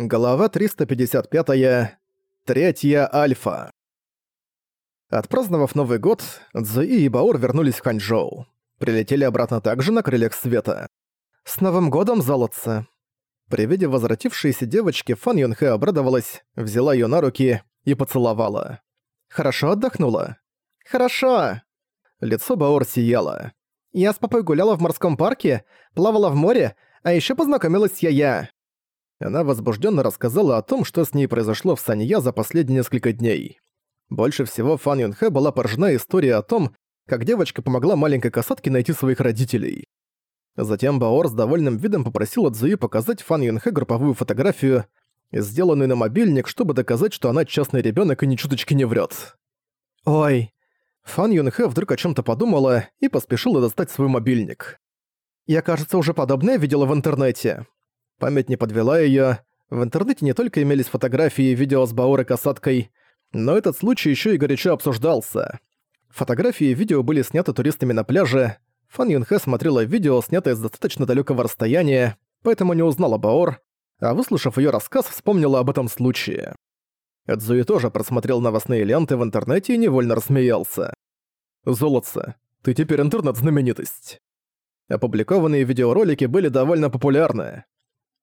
Глава 355. -я. Третья Альфа. Отпраздновав Новый год, Цзуи и Баор вернулись в Ханчжоу. Прилетели обратно также на крыльях света. «С Новым годом, золотце!» При виде возвратившейся девочки Фан Юнхэ обрадовалась, взяла её на руки и поцеловала. «Хорошо отдохнула?» «Хорошо!» Лицо Баор сияло. «Я с папой гуляла в морском парке, плавала в море, а ещё познакомилась с Яя. Она возбужденно рассказала о том, что с ней произошло в Санья за последние несколько дней. Больше всего Фан Юнхэ была поражена историей о том, как девочка помогла маленькой касатке найти своих родителей. Затем Баор с довольным видом попросила Цзуи показать Фан Юнхэ групповую фотографию, сделанную на мобильник, чтобы доказать, что она частный ребенок и ни чуточки не врет. «Ой». Фан Юнхэ вдруг о чем то подумала и поспешила достать свой мобильник. «Я, кажется, уже подобное видела в интернете. Память не подвела её. В интернете не только имелись фотографии и видео с Баорой касаткой, но этот случай ещё и горячо обсуждался. Фотографии и видео были сняты туристами на пляже. Фан Юнхэ смотрела видео, снятое с достаточно далёкого расстояния, поэтому не узнала Баор, а выслушав её рассказ, вспомнила об этом случае. Эдзуи тоже просмотрел новостные ленты в интернете и невольно рассмеялся. «Золотце, ты теперь интернет-знаменитость». Опубликованные видеоролики были довольно популярны.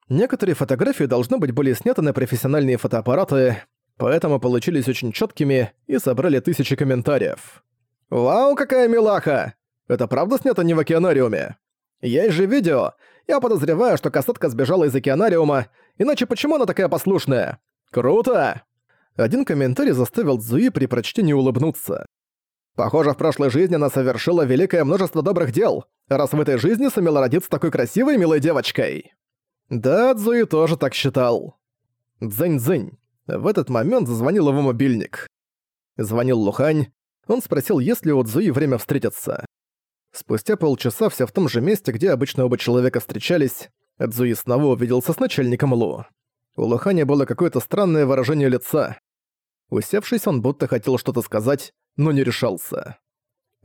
Некоторые фотографии должно быть были сняты на профессиональные фотоаппараты, поэтому получились очень четкими и собрали тысячи комментариев. «Вау, какая милаха! Это правда снято не в океанариуме? Есть же видео. Я подозреваю, что касатка сбежала из океанариума, иначе почему она такая послушная? Круто!» Один комментарий заставил Цзуи при прочтении улыбнуться. «Похоже, в прошлой жизни она совершила великое множество добрых дел, раз в этой жизни сумела родиться такой красивой милой девочкой». Да, Цзуи тоже так считал. Дзынь-дзынь. В этот момент зазвонил его мобильник. Звонил Лухань. Он спросил, есть ли у Цзуи время встретиться. Спустя полчаса все в том же месте, где обычно оба человека встречались, Цзуи снова увиделся с начальником Лу. У Луханя было какое-то странное выражение лица. Усевшись, он будто хотел что-то сказать, но не решался.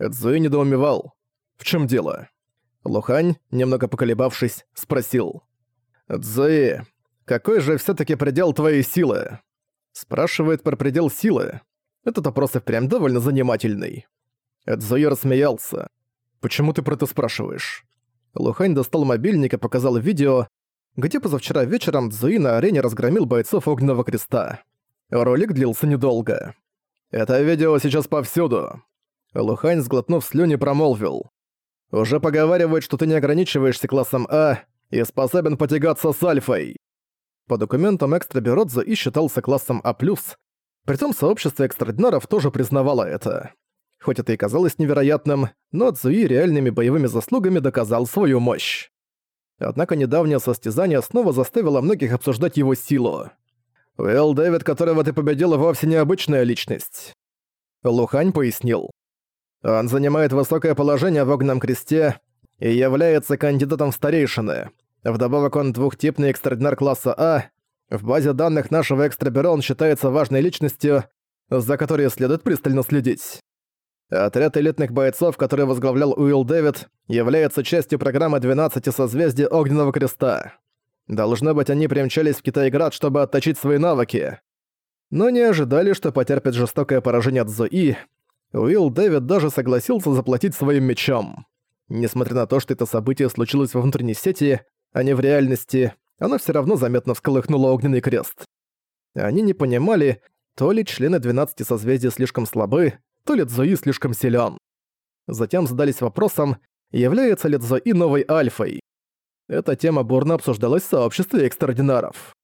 Цзуи недоумевал. «В чем дело?» Лухань, немного поколебавшись, спросил. «Цзуи, какой же все таки предел твоей силы?» Спрашивает про предел силы. Этот вопрос и впрямь довольно занимательный. Цзуи рассмеялся. «Почему ты про это спрашиваешь?» Лухань достал мобильник и показал видео, где позавчера вечером Цзуи на арене разгромил бойцов Огненного Креста. Ролик длился недолго. «Это видео сейчас повсюду». Лухань, сглотнув слюни, промолвил. «Уже поговаривают, что ты не ограничиваешься классом А, и способен потягаться с Альфой. По документам экстрабюро и считался классом А+, притом сообщество экстрадинаров тоже признавало это. Хоть это и казалось невероятным, но Цзуи реальными боевыми заслугами доказал свою мощь. Однако недавнее состязание снова заставило многих обсуждать его силу. Уэлл Дэвид, которого ты победила, вовсе необычная личность. Лухань пояснил. Он занимает высокое положение в огненном кресте и является кандидатом в старейшины. Вдобавок он двухтипный экстрадинар класса А. В базе данных нашего экстрабюро он считается важной личностью, за которой следует пристально следить. Отряд элитных бойцов, который возглавлял Уилл Дэвид, является частью программы 12 созвездий Огненного Креста. Должно быть, они примчались в Китайград, чтобы отточить свои навыки. Но не ожидали, что потерпят жестокое поражение от Зои. Уилл Дэвид даже согласился заплатить своим мечом. Несмотря на то, что это событие случилось во внутренней сети, а не в реальности, оно все равно заметно всколыхнуло огненный крест. Они не понимали, то ли члены 12 созвездий слишком слабы, то ли Цзуи слишком силен. Затем задались вопросом, является ли Цзуи новой альфой. Эта тема бурно обсуждалась в сообществе экстраординаров.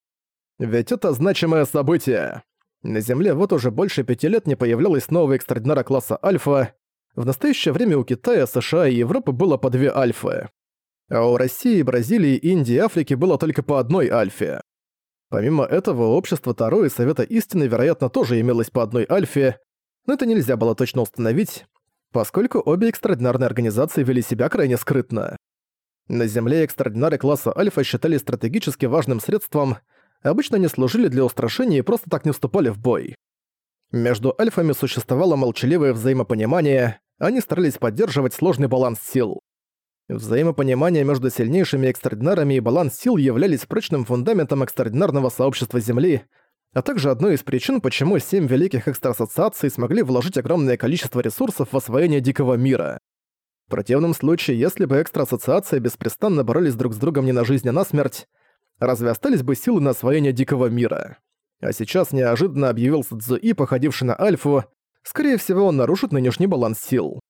Ведь это значимое событие. На Земле вот уже больше пяти лет не появлялось нового экстраординара класса Альфа, в настоящее время у Китая, США и Европы было по две альфы. А у России, Бразилии, Индии и Африки было только по одной альфе. Помимо этого, общество Таро и Совета Истины, вероятно, тоже имелось по одной альфе, но это нельзя было точно установить, поскольку обе экстраординарные организации вели себя крайне скрытно. На Земле экстраординары класса Альфа считали стратегически важным средством, обычно не служили для устрашения и просто так не вступали в бой. Между альфами существовало молчаливое взаимопонимание, они старались поддерживать сложный баланс сил. Взаимопонимание между сильнейшими экстраординарами и баланс сил являлись прочным фундаментом экстраординарного сообщества Земли, а также одной из причин, почему семь великих экстраассоциаций смогли вложить огромное количество ресурсов в освоение Дикого мира. В противном случае, если бы экстраассоциации беспрестанно боролись друг с другом не на жизнь, а на смерть, разве остались бы силы на освоение Дикого мира? А сейчас неожиданно объявился Цзуи, походивший на Альфу, скорее всего, он нарушит нынешний баланс сил.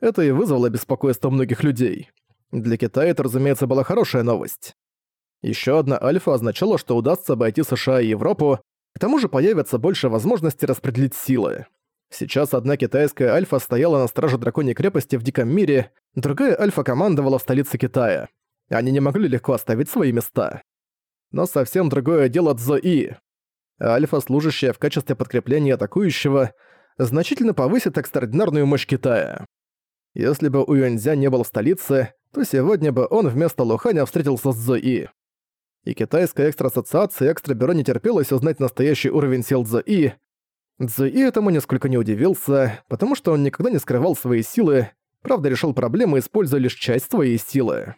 Это и вызвало беспокойство многих людей. Для Китая это, разумеется, была хорошая новость. Еще одна альфа означала, что удастся обойти США и Европу, к тому же появится больше возможностей распределить силы. Сейчас одна китайская альфа стояла на страже драконьей крепости в Диком мире, другая альфа командовала в столице Китая. Они не могли легко оставить свои места. Но совсем другое дело Цзои. Альфа, служащая в качестве подкрепления атакующего, значительно повысит экстраординарную мощь Китая. Если бы Уюньцзя не был в столице, то сегодня бы он вместо Луханя встретился с Зои. И китайская экстра-ассоциация экстра-бюро не терпелось узнать настоящий уровень сил Зои. Зои этому нисколько не удивился, потому что он никогда не скрывал свои силы, правда решил проблемы, используя лишь часть своей силы.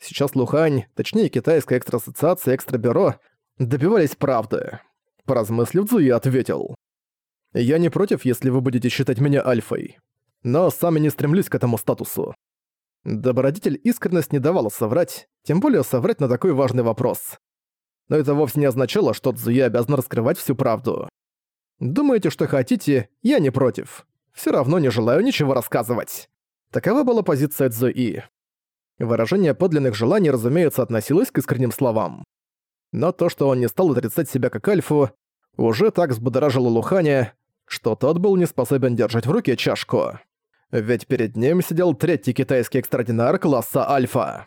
Сейчас Лухань, точнее китайская экстра-ассоциация экстра-бюро, добивались правды. Поразмыслив, Зои ответил. «Я не против, если вы будете считать меня альфой но сами не стремлюсь к этому статусу. Добродетель искренность не давала соврать, тем более соврать на такой важный вопрос. Но это вовсе не означало, что Цзуя обязан раскрывать всю правду. Думаете, что хотите, я не против. Все равно не желаю ничего рассказывать. Такова была позиция Цзуи. Выражение подлинных желаний, разумеется, относилось к искренним словам. Но то, что он не стал отрицать себя как альфу, уже так взбудоражило Луханя, что тот был не способен держать в руке чашку ведь перед ним сидел третий китайский экстрадинар класса Альфа.